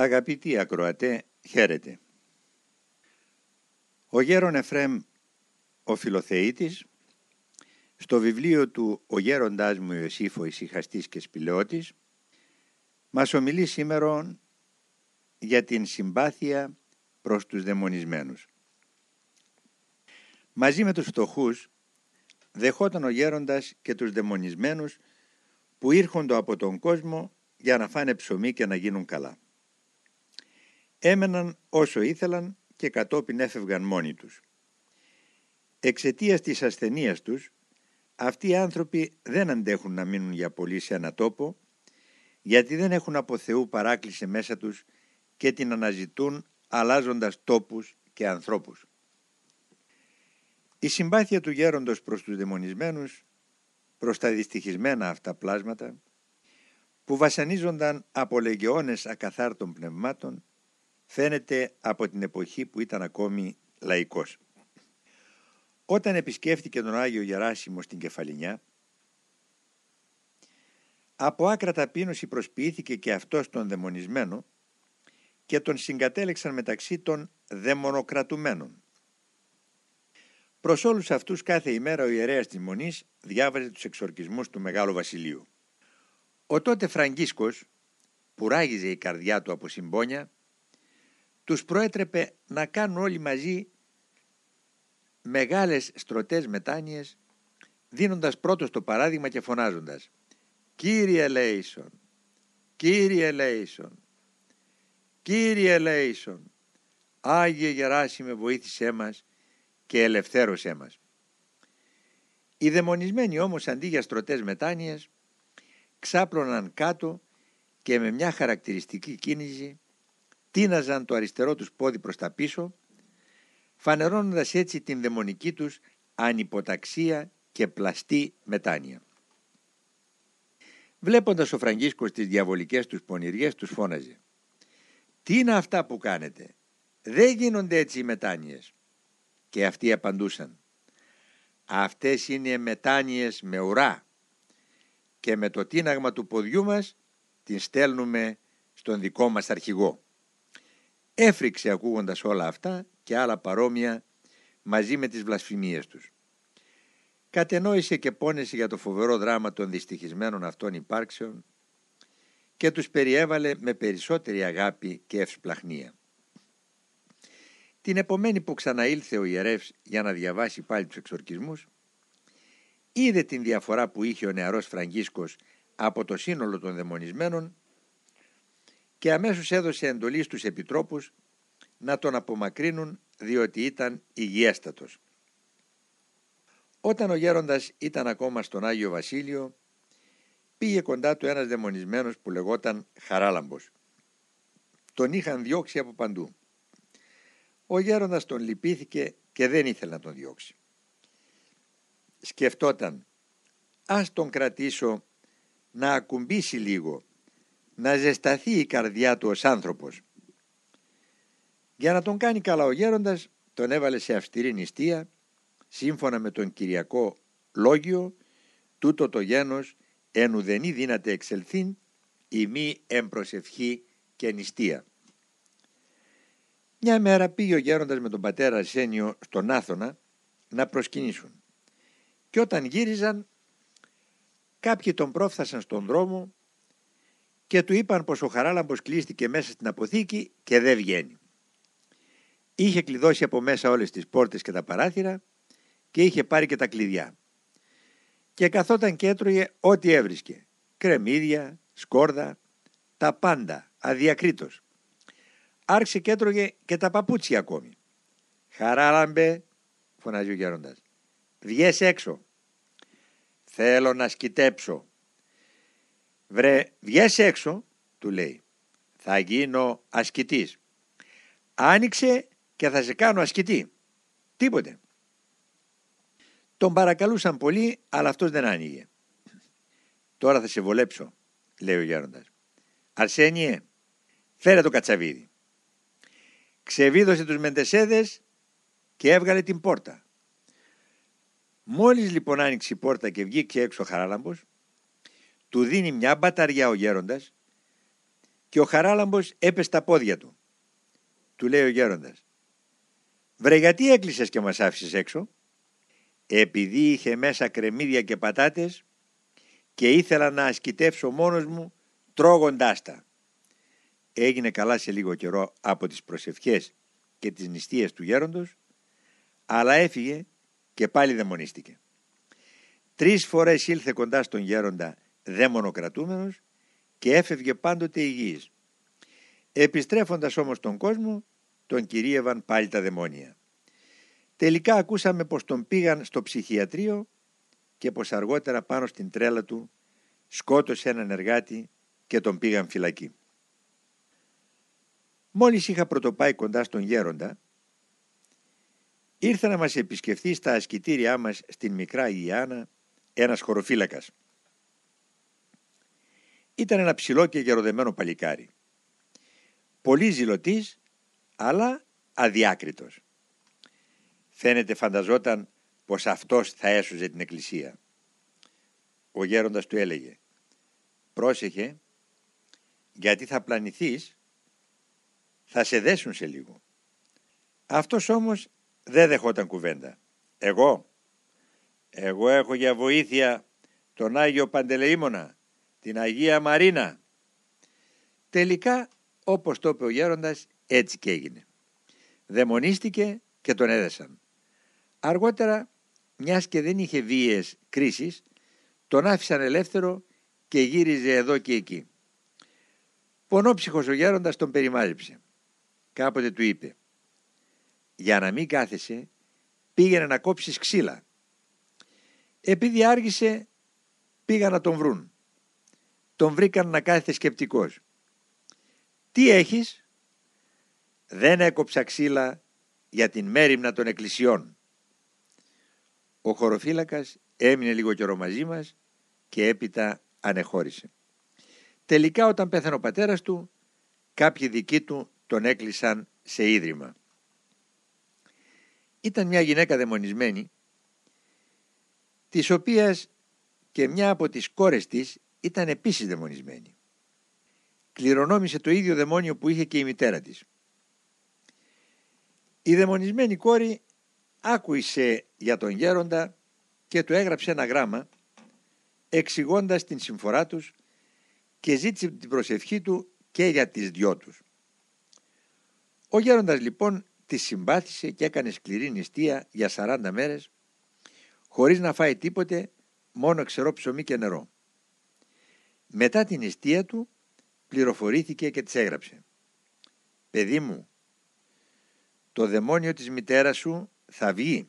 Αγαπητοί ακροατέ, χαίρετε. Ο γέρον Εφρέμ ο Φιλοθεήτης στο βιβλίο του «Ο γέροντάς μου Ιωσήφ ο ησυχαστής και σπηλαιώτης» μας ομιλεί σήμερα για την συμπάθεια προς τους δαιμονισμένους. Μαζί με τους φτωχούς δεχόταν ο γέροντας και τους δαιμονισμένους που ήρχοντο από τον κόσμο για να φάνε ψωμί και να γίνουν καλά. Έμεναν όσο ήθελαν και κατόπιν έφευγαν μόνοι τους. Εξαιτίας της ασθενείας τους, αυτοί οι άνθρωποι δεν αντέχουν να μείνουν για πολύ σε ένα τόπο, γιατί δεν έχουν από Θεού παράκληση μέσα τους και την αναζητούν αλλάζοντας τόπους και ανθρώπους. Η συμπάθεια του γέροντος προς τους δαιμονισμένους, προς τα δυστυχισμένα αυτά πλάσματα, που βασανίζονταν από λεγεώνες ακαθάρτων πνευμάτων, φαίνεται από την εποχή που ήταν ακόμη λαϊκός. Όταν επισκέφτηκε τον Άγιο Γεράσιμο στην Κεφαλινιά, από άκρα ταπείνωση προσποιήθηκε και αυτός τον δαιμονισμένο και τον συγκατέλεξαν μεταξύ των δαιμονοκρατουμένων. Προς όλους αυτούς κάθε ημέρα ο ιερέας της Μονής διάβαζε τους εξορκισμούς του Μεγάλου Βασιλείου. Ο τότε Φραγκίσκος, που ράγιζε η καρδιά του από συμπόνια, τους προέτρεπε να κάνουν όλοι μαζί μεγάλες στρωτές μετάνοιες δίνοντας πρώτος το παράδειγμα και φωνάζοντας «Κύριε Λέισον, Κύριε Λέισον, Κύριε Λέισον, Άγιε Γεράσιμε βοήθησέ μας και ελευθέρωσέ μας». Οι δαιμονισμένοι όμως αντί για στρωτές μετάνοιες ξάπλωναν κάτω και με μια χαρακτηριστική κίνηση τίναζαν το αριστερό τους πόδι προς τα πίσω φανερώνοντας έτσι την δαιμονική τους ανυποταξία και πλαστή μετάνοια. Βλέποντας ο Φραγκίσκος τις διαβολικές τους πονηριές τους φώναζε «Τι είναι αυτά που κάνετε, δεν γίνονται έτσι οι μετάνοιες» και αυτοί απαντούσαν «Αυτές είναι μετάνοιες με ουρά και με το τίναγμα του ποδιού μας την στέλνουμε στον δικό μας αρχηγό». Έφρυξε ακούγοντας όλα αυτά και άλλα παρόμοια μαζί με τις βλασφημίες τους. Κατενόησε και πόνεσε για το φοβερό δράμα των δυστυχισμένων αυτών υπάρξεων και τους περιέβαλε με περισσότερη αγάπη και ευσπλαχνία. Την επομένη που ξαναήλθε ο ιερεύς για να διαβάσει πάλι τους εξορκισμούς, είδε την διαφορά που είχε ο νεαρός Φραγκίσκος από το σύνολο των δαιμονισμένων και αμέσως έδωσε εντολή στους επιτρόπους να τον απομακρύνουν διότι ήταν υγιέστατος. Όταν ο γέροντας ήταν ακόμα στον Άγιο Βασίλειο, πήγε κοντά του ένας δαιμονισμένος που λεγόταν Χαράλαμπος. Τον είχαν διώξει από παντού. Ο γέροντας τον λυπήθηκε και δεν ήθελε να τον διώξει. Σκεφτόταν, ας τον κρατήσω να ακουμπήσει λίγο, να ζεσταθεί η καρδιά του ως άνθρωπος. Για να τον κάνει καλά ο γέροντας τον έβαλε σε αυστηρή νηστεία σύμφωνα με τον Κυριακό λόγιο τούτο το γένος εν ουδενή δύναται εξελθήν η μη εμπροσευχή και νηστεία. Μια μέρα πήγε ο γέροντας με τον πατέρα Αρσένιο στον Άθωνα να προσκυνήσουν και όταν γύριζαν κάποιοι τον πρόφθασαν στον δρόμο και του είπαν πως ο Χαράλαμπος κλείστηκε μέσα στην αποθήκη και δεν βγαίνει. Είχε κλειδώσει από μέσα όλες τις πόρτες και τα παράθυρα και είχε πάρει και τα κλειδιά. Και καθόταν και έτρωγε ό,τι έβρισκε. Κρεμμύδια, σκόρδα, τα πάντα, αδιακρίτως. Άρχισε και έτρωγε και τα παπούτσια ακόμη. «Χαράλαμπε», φωνάζει ο γέροντας, «βγες έξω». «Θέλω να σκητέψω». «Βρε, βγες έξω», του λέει. «Θα γίνω ασκητής». Άνοιξε και θα σε κάνω ασκητή. Τίποτε. Τον παρακαλούσαν πολύ, αλλά αυτός δεν άνοιγε. Τώρα θα σε βολέψω, λέει ο γέροντας. Αρσένιε, φέρε το κατσαβίδι. Ξεβίδωσε τους μεντεσέδες και έβγαλε την πόρτα. Μόλις λοιπόν άνοιξε η πόρτα και βγήκε έξω ο Χαράλαμπος, του δίνει μια μπαταριά ο γέροντας, και ο Χαράλαμπος έπεσε στα πόδια του. Του λέει ο γέροντας «Βρε γιατί έκλεισες και μας άφησες έξω» επειδή είχε μέσα κρεμμύδια και πατάτες και ήθελα να ασκητεύσω μόνος μου τρώγοντάς τα. Έγινε καλά σε λίγο καιρό από τις προσευχές και τις νηστείες του γέροντος, αλλά έφυγε και πάλι δαιμονίστηκε. Τρεις φορές ήλθε κοντά στον γέροντα δαιμονοκρατούμενος και έφευγε πάντοτε υγιής. Επιστρέφοντας όμως τον κόσμο, τον κυρίευαν πάλι τα δαιμόνια. Τελικά ακούσαμε πως τον πήγαν στο ψυχιατρίο και πως αργότερα πάνω στην τρέλα του σκότωσε έναν εργάτη και τον πήγαν φυλακή. Μόλις είχα πρωτοπάει κοντά στον γέροντα, ήρθε να μας επισκεφθεί στα ασκητήριά μας στην Μικρά Ιάννα ένας χωροφύλακας. Ήταν ένα ψηλό και γεροδεμένο παλικάρι. Πολύ ζηλωτής, αλλά αδιάκριτος. Φαίνεται φανταζόταν πως αυτός θα έσωζε την εκκλησία. Ο γέροντας του έλεγε «Πρόσεχε, γιατί θα πλανηθείς, θα σε δέσουν σε λίγο». Αυτός όμως δεν δεχόταν κουβέντα. Εγώ, εγώ έχω για βοήθεια τον Άγιο Παντελεήμονα, την Αγία Μαρίνα. Τελικά, όπως το είπε ο γέροντας, έτσι και έγινε. Δαιμονίστηκε και τον έδεσαν. Αργότερα, μιας και δεν είχε βίαιες κρίσεις, τον άφησαν ελεύθερο και γύριζε εδώ και εκεί. Πονόψυχος ο γέροντας τον περιμάζεψε. Κάποτε του είπε «Για να μην κάθεσαι, πήγαινε να κόψεις ξύλα». Επειδή άργησε, πήγα να τον βρουν. Τον βρήκαν να κάθεται σκεπτικός. «Τι έχεις» «Δεν έκοψα ξύλα για την μέρημνα των εκκλησιών». Ο χωροφύλακας έμεινε λίγο καιρό μαζί μας και έπειτα ανεχώρησε. Τελικά όταν πέθανε ο πατέρας του, κάποιοι δικοί του τον έκλεισαν σε ίδρυμα. Ήταν μια γυναίκα δαιμονισμένη, της οποίας και μια από τις κόρες της ήταν επίσης δαιμονισμένη. Κληρονόμησε το ίδιο δαιμόνιο που είχε και η μητέρα της. Η δαιμονισμένη κόρη άκουησε για τον γέροντα και του έγραψε ένα γράμμα εξηγώντας την συμφορά τους και ζήτησε την προσευχή του και για τις δυο τους. Ο γέροντας λοιπόν της συμπάθησε και έκανε σκληρή νηστεία για 40 μέρες χωρίς να φάει τίποτε μόνο ξερό ψωμί και νερό. Μετά την νηστεία του πληροφορήθηκε και της έγραψε «Παιδί μου, το δαιμόνιο της μητέρας σου θα βγει,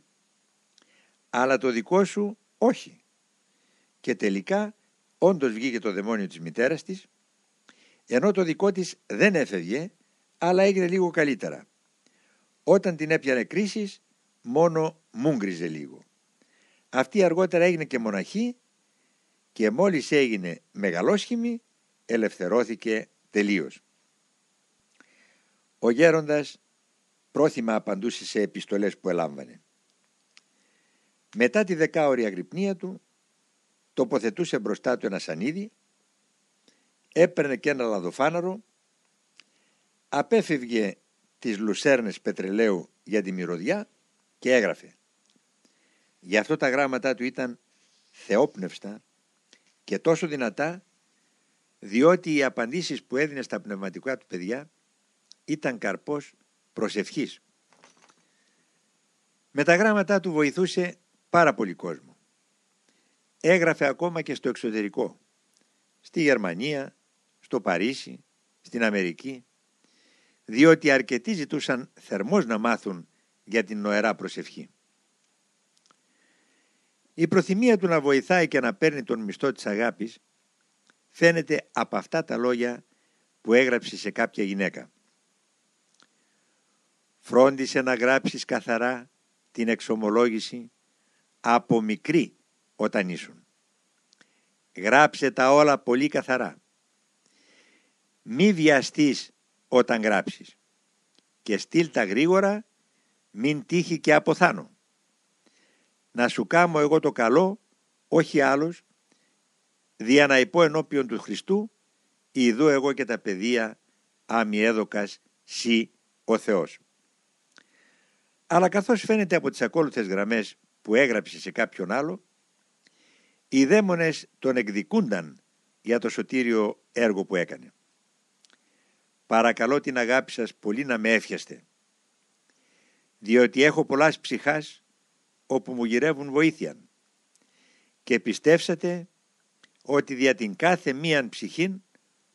αλλά το δικό σου όχι. Και τελικά όντως βγήκε το δαιμόνιο της μητέρας της, ενώ το δικό της δεν έφευγε, αλλά έγινε λίγο καλύτερα. Όταν την έπιανε κρίση, μόνο μούγκριζε λίγο. Αυτή αργότερα έγινε και μοναχή και μόλις έγινε μεγαλόσχημη, ελευθερώθηκε τελείως. Ο γέροντας πρόθυμα απαντούσε σε επιστολές που ελάμβανε. Μετά τη δεκάωρη αγρυπνία του, τοποθετούσε μπροστά του ένα σανίδι, έπαιρνε και ένα λαδοφάναρο, απέφευγε τις λουσέρνες πετρελαίου για τη μυρωδιά και έγραφε. Γι' αυτό τα γράμματά του ήταν θεόπνευστα και τόσο δυνατά διότι οι απαντήσεις που έδινε στα πνευματικά του παιδιά ήταν καρπός προσευχής. Με τα γράμματά του βοηθούσε πάρα πολύ κόσμο. Έγραφε ακόμα και στο εξωτερικό, στη Γερμανία, στο Παρίσι, στην Αμερική, διότι αρκετοί ζητούσαν θερμός να μάθουν για την νοερά προσευχή. Η προθυμία του να βοηθάει και να παίρνει τον μισθό της αγάπης φαίνεται από αυτά τα λόγια που έγραψε σε κάποια γυναίκα. Φρόντισε να γράψεις καθαρά την εξομολόγηση από μικρή όταν ήσουν. Γράψε τα όλα πολύ καθαρά. Μη βιαστείς όταν γράψεις και στείλ τα γρήγορα μην τύχει και αποθάνω. Να σου κάμω εγώ το καλό, όχι άλλος, δια να υπό ενώπιον του Χριστού Ιδού εγώ και τα παιδεία αμιέδοκας σύ ο Θεός. Αλλά καθώς φαίνεται από τις ακόλουθες γραμμές που έγραψε σε κάποιον άλλο, οι δαίμονες τον εκδικούνταν για το σωτήριο έργο που έκανε. Παρακαλώ την αγάπη σας πολύ να με εύχεστε, διότι έχω πολλάς ψυχάς όπου μου γυρεύουν βοήθεια και πιστεύσατε ότι δια την κάθε μίαν ψυχήν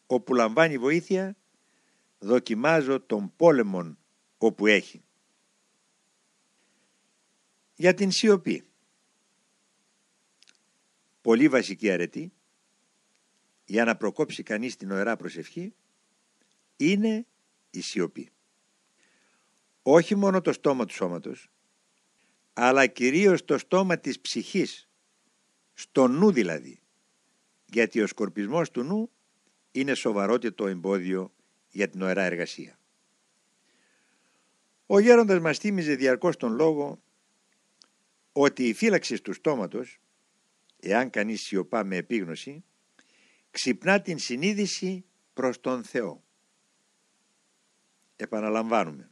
όπου λαμβάνει βοήθεια δοκιμάζω τον πόλεμον όπου έχει. Για την σιωπή. Πολύ βασική αρετή για να προκόψει κανείς την ωραία προσευχή είναι η σιωπή. Όχι μόνο το στόμα του σώματος, αλλά κυρίως το στόμα της ψυχής, στο νου δηλαδή, γιατί ο σκορπισμός του νου είναι σοβαρότερο εμπόδιο για την ωραία εργασία. Ο γέροντας μας θύμιζε διαρκώς τον λόγο ότι η φύλαξη του στόματος, εάν κανείς σιωπά με επίγνωση, ξυπνά την συνείδηση προς τον Θεό. Επαναλαμβάνουμε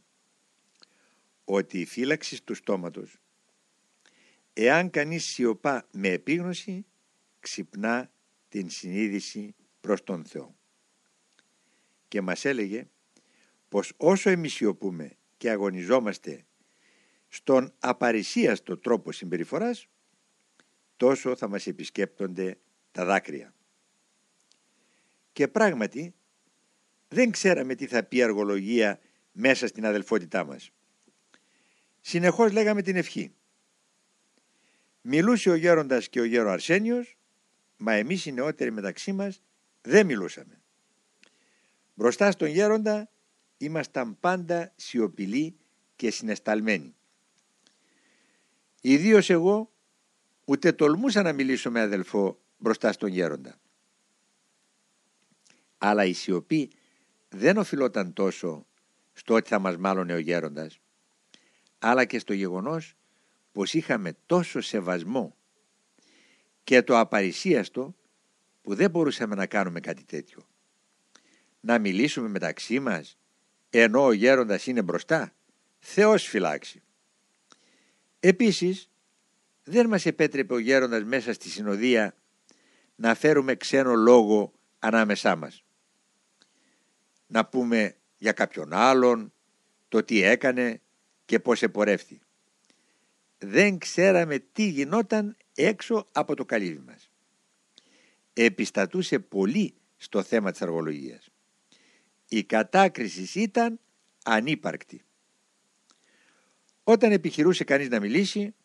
ότι η φύλαξη του στόματος, εάν κανείς σιωπά με επίγνωση, ξυπνά την συνείδηση προς τον Θεό. Και μας έλεγε πως όσο εμείς σιωπούμε και αγωνιζόμαστε στον απαρισίαστο τρόπο συμπεριφοράς, τόσο θα μας επισκέπτονται τα δάκρυα. Και πράγματι δεν ξέραμε τι θα πει αργολογία μέσα στην αδελφότητά μας. Συνεχώς λέγαμε την ευχή. Μιλούσε ο γέροντας και ο γέρο Αρσένιος, μα εμείς οι νεότεροι μεταξύ μας δεν μιλούσαμε. Μπροστά στον γέροντα ήμασταν πάντα σιωπηλοί και συνεσταλμένοι. Ιδίως εγώ ούτε τολμούσα να μιλήσω με αδελφό μπροστά στον γέροντα. Αλλά η σιωπή δεν οφειλόταν τόσο στο ότι θα μας μάλωνε ο γέροντας, αλλά και στο γεγονός πως είχαμε τόσο σεβασμό και το απαρισίαστο που δεν μπορούσαμε να κάνουμε κάτι τέτοιο. Να μιλήσουμε μεταξύ μας ενώ ο γέροντας είναι μπροστά, Θεός φυλάξει. Επίσης, δεν μας επέτρεπε ο γέροντας μέσα στη συνοδεία να φέρουμε ξένο λόγο ανάμεσά μας. Να πούμε για κάποιον άλλον, το τι έκανε και πώς επορεύθη. Δεν ξέραμε τι γινόταν έξω από το καλύβι μας. Επιστατούσε πολύ στο θέμα της αργολογίας. Η κατάκρισης ήταν ανύπαρκτη. Όταν επιχειρούσε κανείς να μιλήσει,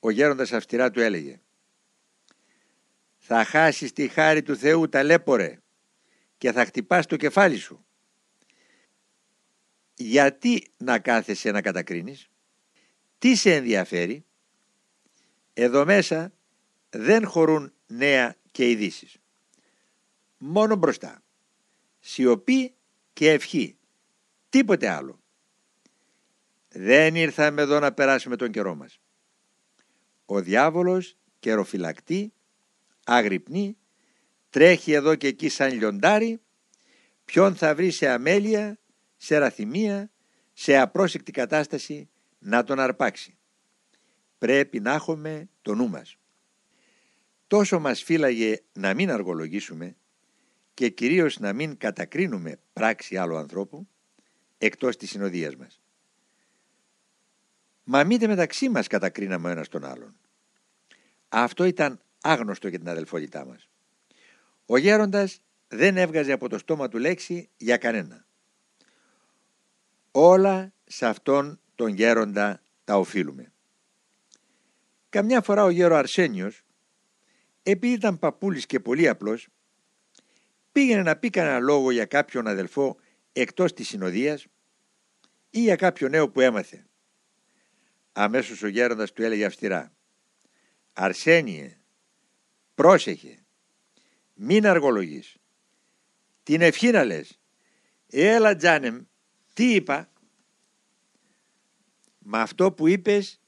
ο γέροντας αυστηρά του έλεγε «Θα χάσεις τη χάρη του Θεού ταλέπορε και θα χτυπάς το κεφάλι σου. Γιατί να κάθεσαι να κατακρίνεις, τι σε ενδιαφέρει, εδώ μέσα δεν χωρούν νέα και ειδήσεις. Μόνο μπροστά. Σιωπή και ευχή. Τίποτε άλλο. Δεν ήρθαμε εδώ να περάσουμε τον καιρό μας. Ο διάβολος καιροφυλακτή, αγρυπνή, τρέχει εδώ και εκεί σαν λιοντάρι, ποιον θα βρει σε αμέλεια, σε ραθυμία, σε απρόσεκτη κατάσταση να τον αρπάξει. Πρέπει να έχουμε το νου μας. Τόσο μας φύλαγε να μην αργολογήσουμε και κυρίως να μην κατακρίνουμε πράξη άλλου ανθρώπου εκτός της συνοδείας μας. Μα μήτε μεταξύ μας κατακρίναμε ο ένας τον άλλον. Αυτό ήταν άγνωστο για την αδελφότητά μας. Ο γέροντας δεν έβγαζε από το στόμα του λέξη για κανένα. Όλα σε αυτόν τον γέροντα τα οφείλουμε. Καμιά φορά ο γέρο Αρσένιος, επειδή ήταν παππούλης και πολύ απλός, πήγαινε να πει κανένα λόγο για κάποιον αδελφό εκτός της συνοδείας ή για κάποιο νέο που έμαθε. Αμέσως ο γέροντας του έλεγε αυστηρά «Αρσένιε, πρόσεχε, μην αργολογείς, την ευχή να λες, έλα Τζάνεμ, τι είπα» Μα αυτό που είπες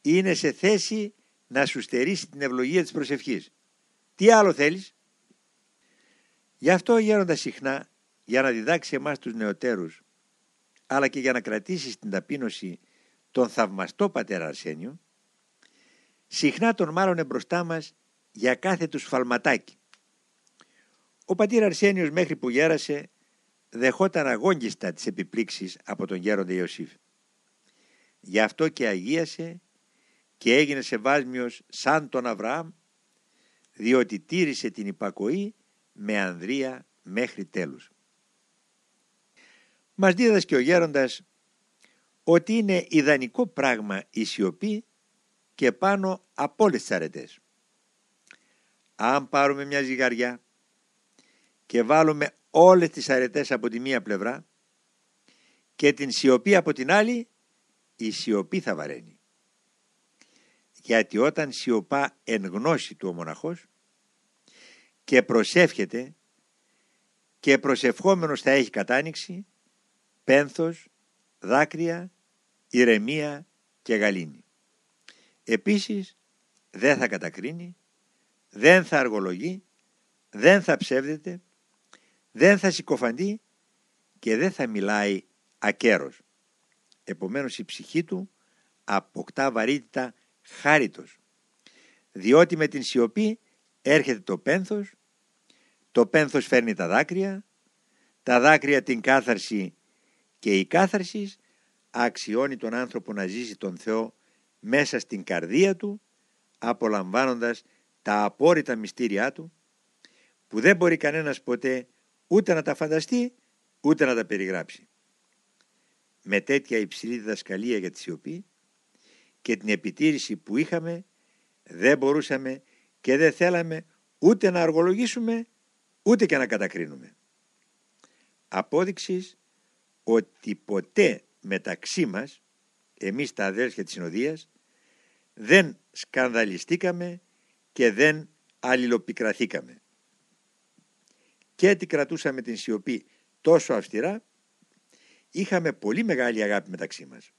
είναι σε θέση να σου στερήσει την ευλογία της προσευχής. Τι άλλο θέλεις; Γι' αυτό ο γέροντας συχνά, για να διδάξεις εμάς τους νεοτέρους, αλλά και για να κρατήσεις στην ταπείνωση τον θαυμαστό πατέρα Αρσένιο, συχνά τον μάλλον μπροστά μας για κάθε του σφαλματάκι. Ο πατήρ Αρσένιος μέχρι που γέρασε δεχόταν αγόγγιστα τις επιπλήξεις από τον γέροντα Ιωσήφ. Γι' αυτό και αγίασε και έγινε σεβάσμιος σαν τον Αβραάμ διότι τήρησε την υπακοή με ανδρεία μέχρι τέλους. Μας δίδασκε ο γέροντας ότι είναι ιδανικό πράγμα η σιωπή και πάνω από όλες τις αρετές. Αν πάρουμε μια ζυγαριά και βάλουμε όλες τις αρετές από τη μία πλευρά και την σιωπή από την άλλη, η σιωπή θα βαραίνει. Γιατί όταν σιωπά εν γνώση του ο μοναχός και προσεύχεται και προσευχόμενος θα έχει κατάνοιξη, πένθος, δάκρυα, ηρεμία και γαλήνη. Επίσης δεν θα κατακρίνει, δεν θα αργολογεί, δεν θα ψεύδεται, δεν θα συκοφαντεί και δεν θα μιλάει ακέρος. Επομένως η ψυχή του αποκτά βαρύτητα χάριτος, διότι με την σιωπή έρχεται το πένθος, το πένθος φέρνει τα δάκρυα, τα δάκρυα την κάθαρση και η κάθαρση αξιώνει τον άνθρωπο να ζήσει τον Θεό μέσα στην καρδία του απολαμβάνοντας τα απόρριτα μυστήριά του που δεν μπορεί κανένας ποτέ ούτε να τα φανταστεί ούτε να τα περιγράψει. Με τέτοια υψηλή διδασκαλία για τη σιωπή και την επιτήρηση που είχαμε δεν μπορούσαμε και δεν θέλαμε ούτε να αργολογήσουμε ούτε και να κατακρίνουμε. Απόδειξης ότι ποτέ μεταξύ μας, εμείς τα αδέρφια της συνοδείας, δεν σκανδαλιστήκαμε και δεν αλληλοπικραθήκαμε. Και έτσι κρατούσαμε την σιωπή τόσο αυστηρά, είχαμε πολύ μεγάλη αγάπη μεταξύ μας.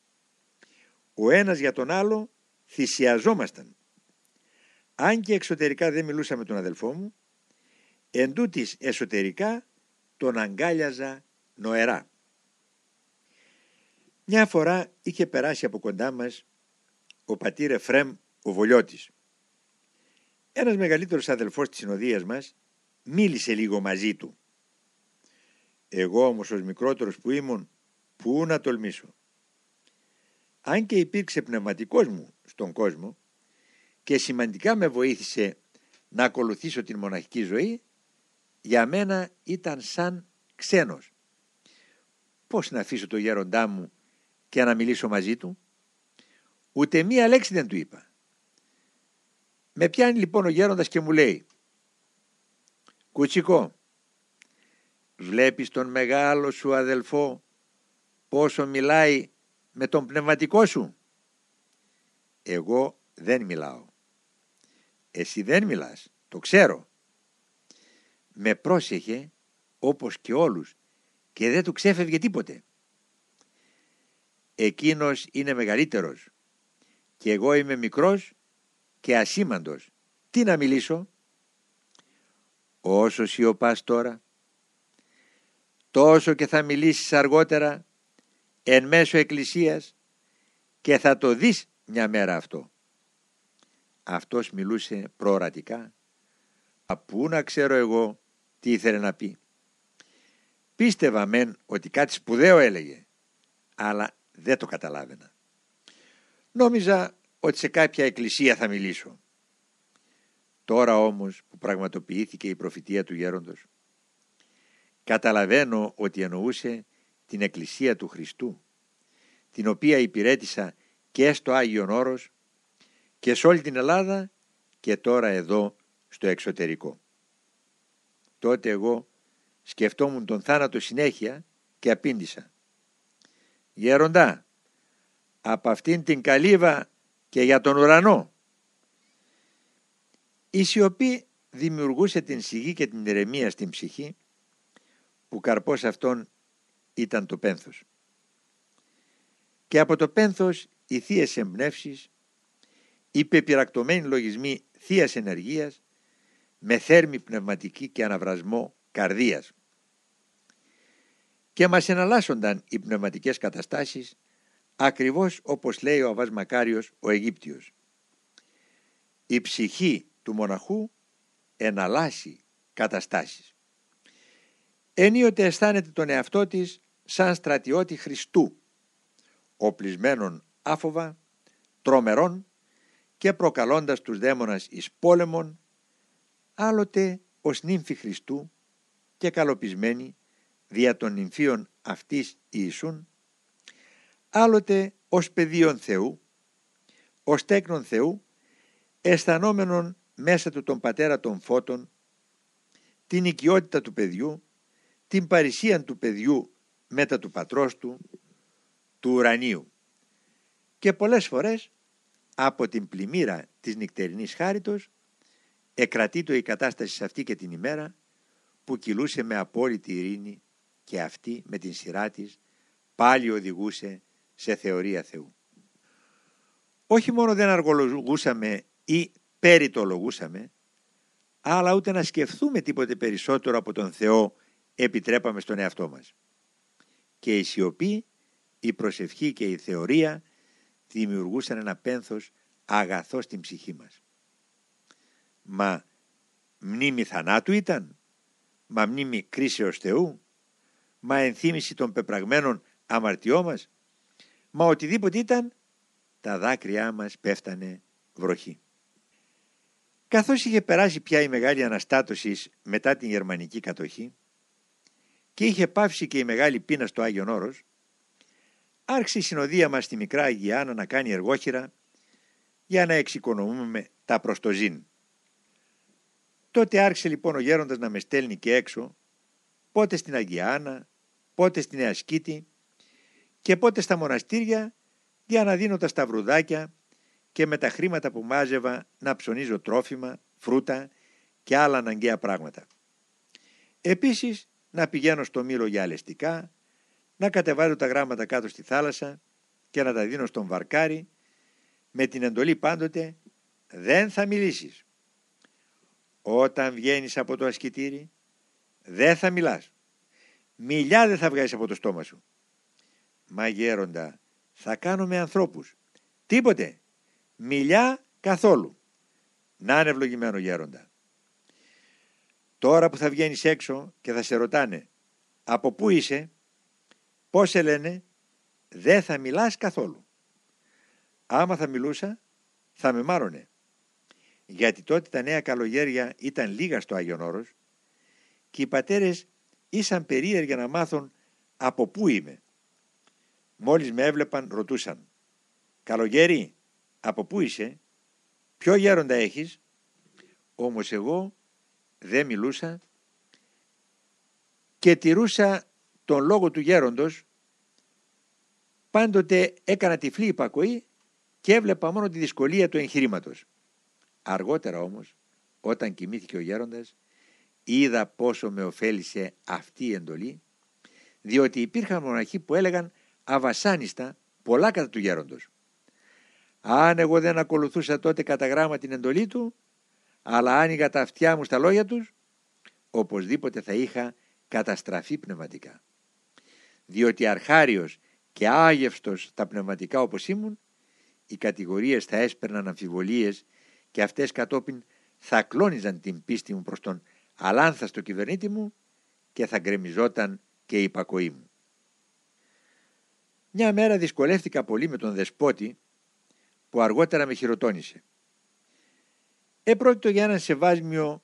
Ο ένας για τον άλλο θυσιαζόμασταν. Αν και εξωτερικά δεν μιλούσα με τον αδελφό μου, εν εσωτερικά τον αγκάλιαζα νοερά. Μια φορά είχε περάσει από κοντά μας ο πατήρ Εφρέμ ο Βολιώτης. Ένας μεγαλύτερος αδελφός της συνοδείας μας μίλησε λίγο μαζί του. Εγώ όμως ως μικρότερος που ήμουν, πού να τολμήσω; Αν και υπήρξε πνευματικός μου στον κόσμο και σημαντικά με βοήθησε να ακολουθήσω την μοναχική ζωή, για μένα ήταν σαν ξένος. Πώς να αφήσω το γέροντά μου και να μιλήσω μαζί του; Ούτε μία λέξη δεν του είπα. Με πιάνει λοιπόν ο γέροντας και μου λέει «Κουτσικό, βλέπεις τον μεγάλο σου αδελφό πόσο μιλάει με τον πνευματικό σου». Εγώ δεν μιλάω. Εσύ δεν μιλάς, το ξέρω. Με πρόσεχε όπως και όλους και δεν του ξέφευγε τίποτε εκείνος είναι μεγαλύτερος και εγώ είμαι μικρός και ασήμαντος. Τι να μιλήσω; Όσο σιωπάς τώρα, τόσο και θα μιλήσεις αργότερα εν μέσω εκκλησίας και θα το δεις μια μέρα αυτό. Αυτός μιλούσε προορατικά. Απού να ξέρω εγώ τι ήθελε να πει. Πίστευα μεν ότι κάτι σπουδαίο έλεγε, αλλά δεν το καταλάβαινα. Νόμιζα ότι σε κάποια εκκλησία θα μιλήσω. Τώρα όμως που πραγματοποιήθηκε η προφητεία του γέροντος, καταλαβαίνω ότι εννοούσε την εκκλησία του Χριστού, την οποία υπηρέτησα και στο Άγιον Όρος και σε όλη την Ελλάδα και τώρα εδώ στο εξωτερικό. Τότε εγώ σκεφτόμουν τον θάνατο συνέχεια και απήντησα γέροντα από αυτήν την καλύβα και για τον ουρανό. Η σιωπή δημιουργούσε την σιγή και την ηρεμία στην ψυχή που καρπός αυτόν ήταν το πένθος. Και από το πένθος οι θείες εμπνεύσεις, οι πεπειρακτωμένοι λογισμοί θείας ενεργίας με θέρμη πνευματική και αναβρασμό καρδίας. Και μας εναλλάσσονταν οι πνευματικές καταστάσεις ακριβώς όπως λέει ο Αβάς Μακάριος ο Αιγύπτιος. Η ψυχή του μοναχού εναλλάσσει καταστάσεις. Ενίοτε αισθάνεται τον εαυτό της σαν στρατιώτη Χριστού, οπλισμένον άφοβα, τρομερών και προκαλώντας τους δαίμονας εις πόλεμον, άλλοτε ως νύμφη Χριστού και καλοπισμένη δια των νυμφίων αυτής Ιησούν, άλλοτε ως παιδίον Θεού, ως τέκνον Θεού, αισθανόμενον μέσα του τον πατέρα των φώτων, την οικειότητα του παιδιού, την παρησία του παιδιού μετά του πατρός του, του ουρανίου. Και πολλές φορές από την πλημμύρα της νυχτερινής χάριτος εκρατείτο η κατάσταση σε αυτή και την ημέρα που κυλούσε με απόλυτη ειρήνη και αυτή με την σειρά της πάλι οδηγούσε σε θεωρία Θεού. Όχι μόνο δεν αργολογούσαμε ή περιτολογούσαμε, αλλά ούτε να σκεφτούμε τίποτε περισσότερο από τον Θεό επιτρέπαμε στον εαυτό μας. Και η σιωπή, η προσευχή και η θεωρία δημιουργούσαν ένα πένθος αγαθό στην ψυχή μας. Μα μνήμη θανάτου ήταν, μα μνήμη κρίσεως Θεού, μα ενθύμηση των πεπραγμένων αμαρτιών μας, μα οτιδήποτε ήταν, τα δάκρυά μας πέφτανε βροχή. Καθώς είχε περάσει πια η μεγάλη αναστάτωσης μετά την γερμανική κατοχή και είχε πάυσει και η μεγάλη πείνα στο Άγιον Όρος, άρχισε η συνοδεία μας στη Μικρά Αγιάνα να κάνει εργόχειρα για να εξοικονομούμε τα προστοζήν. Τότε άρχισε λοιπόν ο γέροντας να με στέλνει και έξω, πότε στην Αγιάνα, πότε στην Νέα Σκήτη και πότε στα μοναστήρια για να δίνω τα σταυρουδάκια και με τα χρήματα που μάζευα να ψωνίζω τρόφιμα, φρούτα και άλλα αναγκαία πράγματα. Επίσης να πηγαίνω στο μήλο για αλεστικά, να κατεβάζω τα γράμματα κάτω στη θάλασσα και να τα δίνω στον βαρκάρι με την εντολή πάντοτε δεν θα μιλήσεις. Όταν βγαίνεις από το ασκητήρι δεν θα μιλάς. Μιλιά δεν θα βγάζεις από το στόμα σου. Μα γέροντα θα κάνω με ανθρώπους. Τίποτε. Μιλιά καθόλου. Να είναι ευλογημένο γέροντα. Τώρα που θα βγαίνεις έξω και θα σε ρωτάνε από πού είσαι, πώς σε λένε, δεν θα μιλάς καθόλου. Άμα θα μιλούσα, θα με μάρωνε. Γιατί τότε τα νέα καλογέρια ήταν λίγα στο Άγιον Όρος και οι πατέρες ήσαν περίεργοι να μάθουν από πού είμαι. Μόλις με έβλεπαν ρωτούσαν «Καλογέρι, από πού είσαι, ποιο γέροντα έχεις» Όμως εγώ δεν μιλούσα και τηρούσα τον λόγο του γέροντος πάντοτε έκανα τυφλή υπακοή και έβλεπα μόνο τη δυσκολία του εγχειρήματος. Αργότερα όμως, όταν κοιμήθηκε ο γέροντας, είδα πόσο με ωφέλησε αυτή η εντολή, διότι υπήρχαν μοναχοί που έλεγαν αβασάνιστα πολλά κατά του γέροντος. Αν εγώ δεν ακολουθούσα τότε κατά γράμμα την εντολή του, αλλά άνοιγα τα αυτιά μου στα λόγια τους, οπωσδήποτε θα είχα καταστραφεί πνευματικά. Διότι αρχάριος και άγευστος τα πνευματικά όπως ήμουν, οι κατηγορίες θα έσπερναν αμφιβολίες και αυτές κατόπιν θα κλώνιζαν την πίστη μου προς τον αλάνθαστο κυβερνήτη μου και θα γκρεμιζόταν και η υπακοή μου. Μια μέρα δυσκολεύτηκα πολύ με τον δεσπότη που αργότερα με χειροτώνησε. Επρόκειτο για έναν σεβάσμιο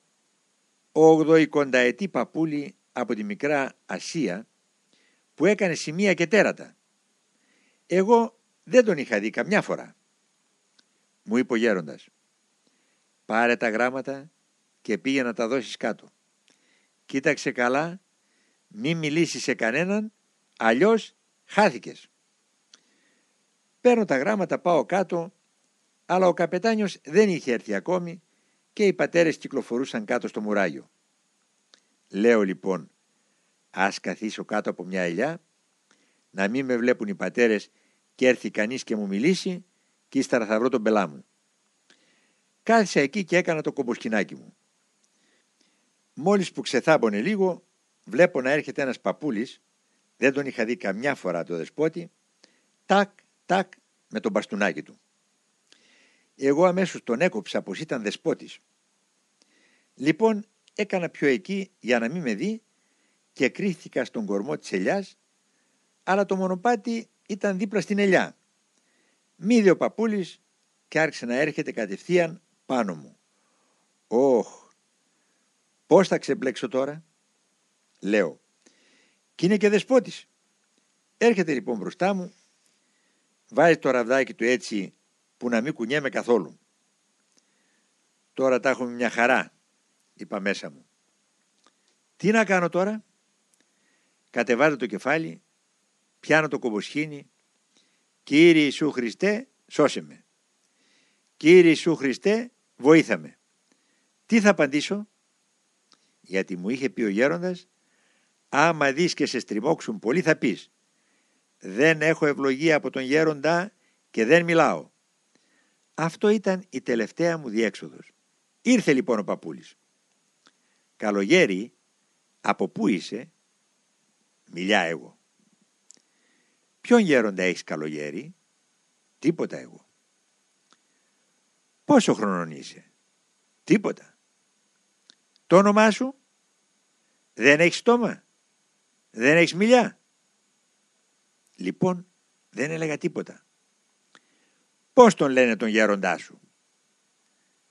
80 ετή παππούλη από τη Μικρά Ασία που έκανε σημεία και τέρατα. Εγώ δεν τον είχα δει καμιά φορά. Μου είπε ο γέροντας «Πάρε τα γράμματα και πήγε να τα δώσεις κάτω. Κοίταξε καλά, μη μιλήσεις σε κανέναν, αλλιώς χάθηκες». Παίρνω τα γράμματα, πάω κάτω, αλλά ο καπετάνιος δεν είχε έρθει ακόμη και οι πατέρες κυκλοφορούσαν κάτω στο μουράγιο. Λέω λοιπόν, ας καθίσω κάτω από μια ελιά, να μην με βλέπουν οι πατέρες και έρθει κανείς και μου μιλήσει και ύστερα θα βρω τον πελά μου. Κάθισα εκεί και έκανα το κομποσκινάκι μου. Μόλις που ξεθάμπονε λίγο, βλέπω να έρχεται ένας παππούλης, δεν τον είχα δει καμιά φορά το δεσπότη, τάκ, τάκ, με τον μπαστούνάκι του. Εγώ αμέσως τον έκοψα πως ήταν δεσπότης. Λοιπόν έκανα πιο εκεί για να μην με δει και κρύφτηκα στον κορμό της ελιάς, αλλά το μονοπάτι ήταν δίπλα στην ελιά. Μη είδε ο παππούλης και άρχισε να έρχεται κατευθείαν πάνω μου. Όχ, πώς θα ξεμπλέξω τώρα, λέω. Κι είναι και δεσπότης. Έρχεται λοιπόν μπροστά μου, βάζει το ραβδάκι του έτσι που να μην κουνιέμαι καθόλου. Τώρα τα έχουμε μια χαρά, είπα μέσα μου. Τι να κάνω τώρα; Κατεβάζω το κεφάλι, πιάνω το κομποσχήνι. Κύριε Ιησού Χριστέ, σώσε με. Κύριε Ιησού Χριστέ, βοήθαμε. Τι θα απαντήσω; Γιατί μου είχε πει ο γέροντας, άμα δεις και σε στριμώξουν πολύ θα πεις. Δεν έχω ευλογία από τον γέροντα και δεν μιλάω. Αυτό ήταν η τελευταία μου διέξοδος. Ήρθε λοιπόν ο παππούλης. Καλογέρι, από πού είσαι, μιλιά εγώ. Ποιον γέροντα έχεις καλογέρι, τίποτα εγώ. Πόσο χρονών είσαι, τίποτα. Το όνομά σου, δεν έχεις στόμα, δεν έχεις μιλιά; Λοιπόν, δεν έλεγα τίποτα. Πώς τον λένε τον γέροντά σου;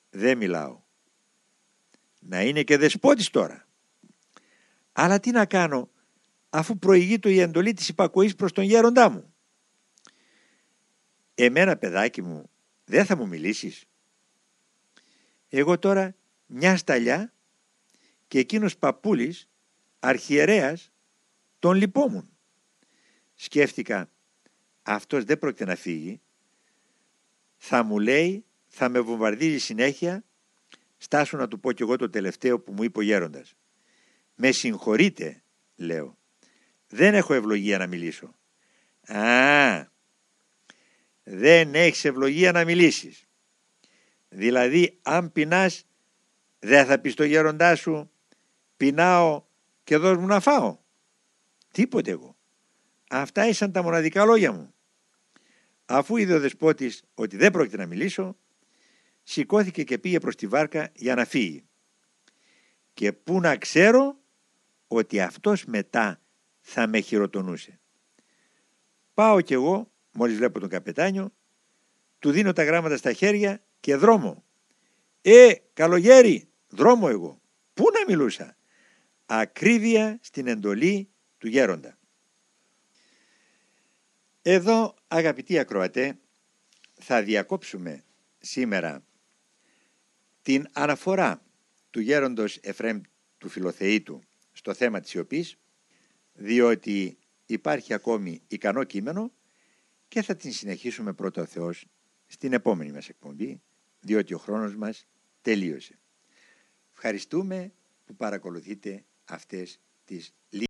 Δεν μιλάω. Να είναι και δεσπότης τώρα. Αλλά τι να κάνω αφού προηγείται η εντολή της υπακοής προς τον γέροντά μου. Εμένα παιδάκι μου δεν θα μου μιλήσεις. Εγώ τώρα μια σταλιά και εκείνος παππούλης αρχιερέας τον λυπόμουν. Σκέφτηκα αυτός δεν πρόκειται να φύγει θα μου λέει, θα με βομβαρδίζει συνέχεια, στάσου να του πω κι εγώ το τελευταίο που μου είπε ο γέροντας. Με συγχωρείτε, λέω. Δεν έχω ευλογία να μιλήσω. Α, δεν έχεις ευλογία να μιλήσεις. Δηλαδή, αν πεινάς, δεν θα πεις στο γέροντά σου, πεινάω και δώσ' μου να φάω. Τίποτε εγώ. Αυτά ήσαν τα μοναδικά λόγια μου. Αφού είδε ο δεσπότης ότι δεν πρόκειται να μιλήσω, σηκώθηκε και πήγε προς τη βάρκα για να φύγει. Και πού να ξέρω ότι αυτός μετά θα με χειροτονούσε. Πάω κι εγώ, μόλις βλέπω τον καπετάνιο, του δίνω τα γράμματα στα χέρια και δρόμο. «Ε, καλογέρι, δρόμο εγώ. Πού να μιλούσα» ακρίβεια στην εντολή του γέροντα. Εδώ αγαπητοί ακροατέ θα διακόψουμε σήμερα την αναφορά του γέροντος Εφρέμ του Φιλοθεήτου στο θέμα της σιωπής διότι υπάρχει ακόμη ικανό κείμενο και θα την συνεχίσουμε πρώτα ο Θεός στην επόμενη μας εκπομπή διότι ο χρόνος μας τελείωσε. Ευχαριστούμε που παρακολουθείτε αυτές τις